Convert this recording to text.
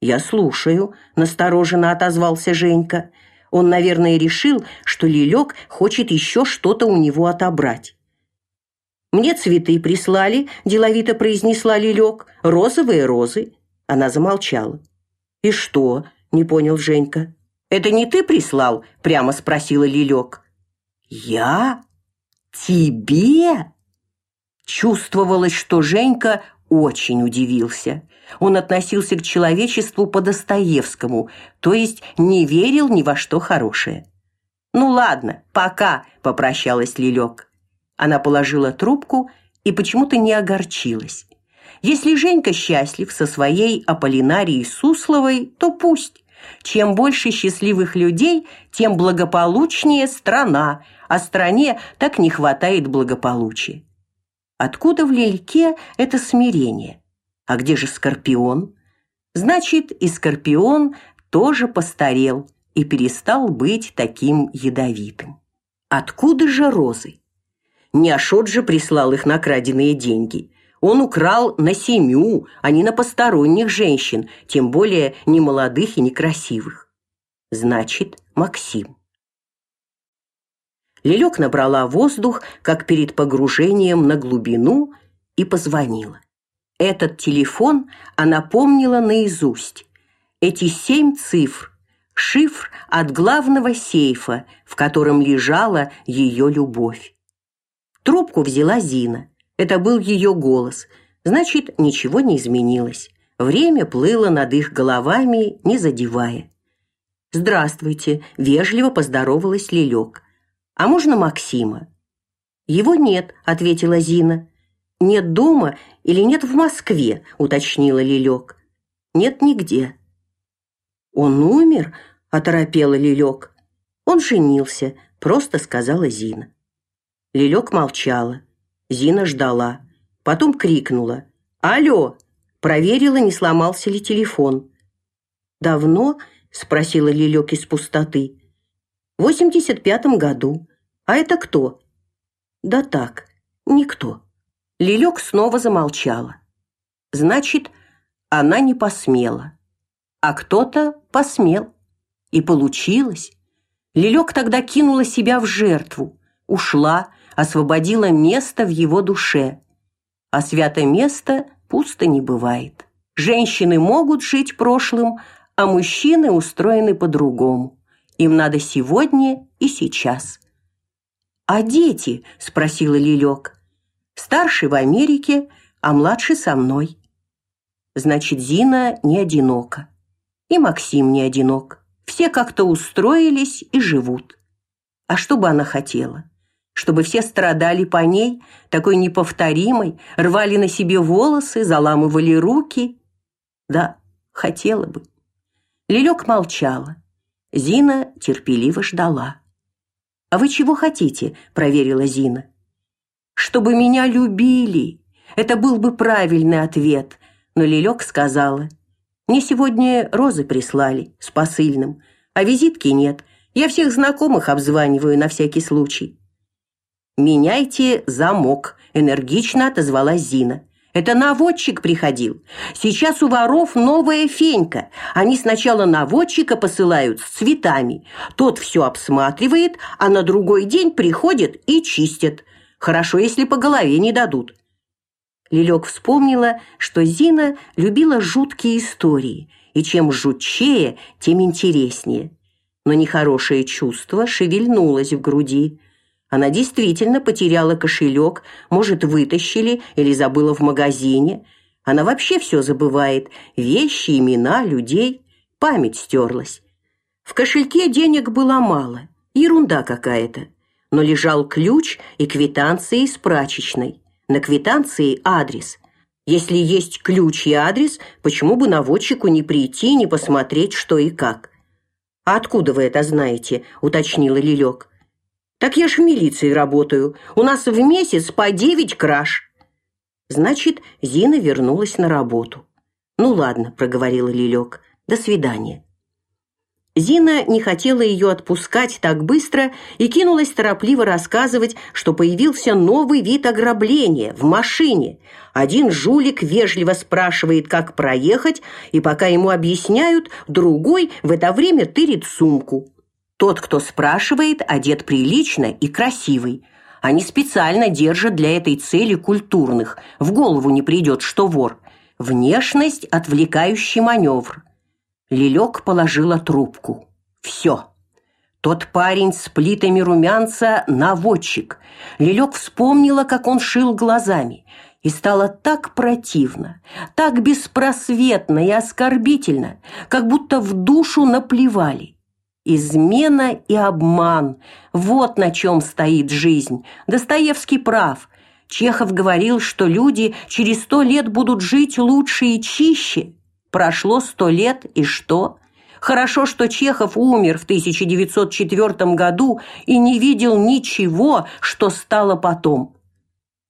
Я слушаю, настороженно отозвался Женька. Он, наверное, решил, что Лилек хочет еще что-то у него отобрать. Мне цветы прислали, деловито произнесла Лилек. Розовые розы. Она замолчала. И что? не понял Женька. Это не ты прислал? прямо спросила Лилек. Я? Тебе? Чувствовалось, что Женька очень удивился. Он относился к человечеству по Достоевскому, то есть не верил ни во что хорошее. Ну ладно, пока, попрощалась Лилек. Она положила трубку и почему-то не огорчилась. Если Женька счастлив со своей Аполлинарией Сусловой, то пусть. Чем больше счастливых людей, тем благополучнее страна, а стране так не хватает благополучия. Откуда в Лильке это смирение? А где же Скорпион? Значит, и Скорпион тоже постарел и перестал быть таким ядовитым. Откуда же розы? Не Ашот же прислал их на краденные деньги. Он украл на семью, а не на посторонних женщин, тем более не молодых и некрасивых. Значит, Максим. Лелек набрала воздух, как перед погружением на глубину, и позвонила. Этот телефон она помнила наизусть. Эти семь цифр шифр от главного сейфа, в котором лежала ее любовь. Трубку взяла Зина. Это был ее голос. Значит, ничего не изменилось. Время плыло над их головами, не задевая. Здравствуйте, вежливо поздоровалась Лилек. А можно Максима? Его нет, ответила Зина. Нет дома или нет в Москве, уточнила Лилек. Нет нигде. Он умер, оторопела Лилек. Он женился, просто сказала Зина. Лилек молчала. Зина ждала. Потом крикнула: "Алло!" Проверила, не сломался ли телефон. "Давно?" спросила Лилек из пустоты. "В 85 году. А это кто? Да так, никто. Лилек снова замолчала. Значит, она не посмела. А кто-то посмел. И получилось. Лилек тогда кинула себя в жертву, ушла, освободила место в его душе. А святое место пусто не бывает. Женщины могут жить прошлым, а мужчины устроены по-другому. Им надо сегодня и сейчас. А дети, спросила Лилек. Старший в Америке, а младший со мной. Значит, Зина не одинока. И Максим не одинок. Все как-то устроились и живут. А что бы она хотела? Чтобы все страдали по ней, такой неповторимой, рвали на себе волосы, заламывали руки? Да, хотела бы. Лилек молчала. Зина терпеливо ждала. А вы чего хотите? проверила Зина. Чтобы меня любили. Это был бы правильный ответ, но Лилек сказала: "Мне сегодня розы прислали с посыльным, а визитки нет. Я всех знакомых обзваниваю на всякий случай". "Меняйте замок", энергично отозвалась Зина. Это наводчик приходил. Сейчас у воров новая фенька. Они сначала наводчика посылают с цветами. Тот все обсматривает, а на другой день приходят и чистят. Хорошо, если по голове не дадут. Лилек вспомнила, что Зина любила жуткие истории, и чем жутчее, тем интереснее. Но нехорошее чувство шевельнулось в груди. Она действительно потеряла кошелек, может, вытащили или забыла в магазине. Она вообще все забывает: вещи, имена, людей, память стерлась. В кошельке денег было мало, ерунда какая-то. Но лежал ключ и квитанции из прачечной. На квитанции адрес. Если есть ключ и адрес, почему бы наводчику не прийти, не посмотреть, что и как? А откуда вы это знаете? уточнила Лилек. Так я ж в милиции работаю. У нас в месяц по девять краж. Значит, Зина вернулась на работу. Ну ладно, проговорила Лилек. До свидания. Зина не хотела ее отпускать так быстро и кинулась торопливо рассказывать, что появился новый вид ограбления в машине. Один жулик вежливо спрашивает, как проехать, и пока ему объясняют, другой в это время тырит сумку. Тот, кто спрашивает, одет прилично и красивый. Они специально держат для этой цели культурных. В голову не придет, что вор. Внешность – отвлекающий маневр. Лилек положила трубку. Все. Тот парень с плитами румянца – наводчик. Лилек вспомнила, как он шил глазами. И стало так противно, так беспросветно и оскорбительно, как будто в душу наплевали. Измена и обман – вот на чем стоит жизнь. Достоевский прав. Чехов говорил, что люди через сто лет будут жить лучше и чище. Прошло сто лет, и что? Хорошо, что Чехов умер в 1904 году и не видел ничего, что стало потом.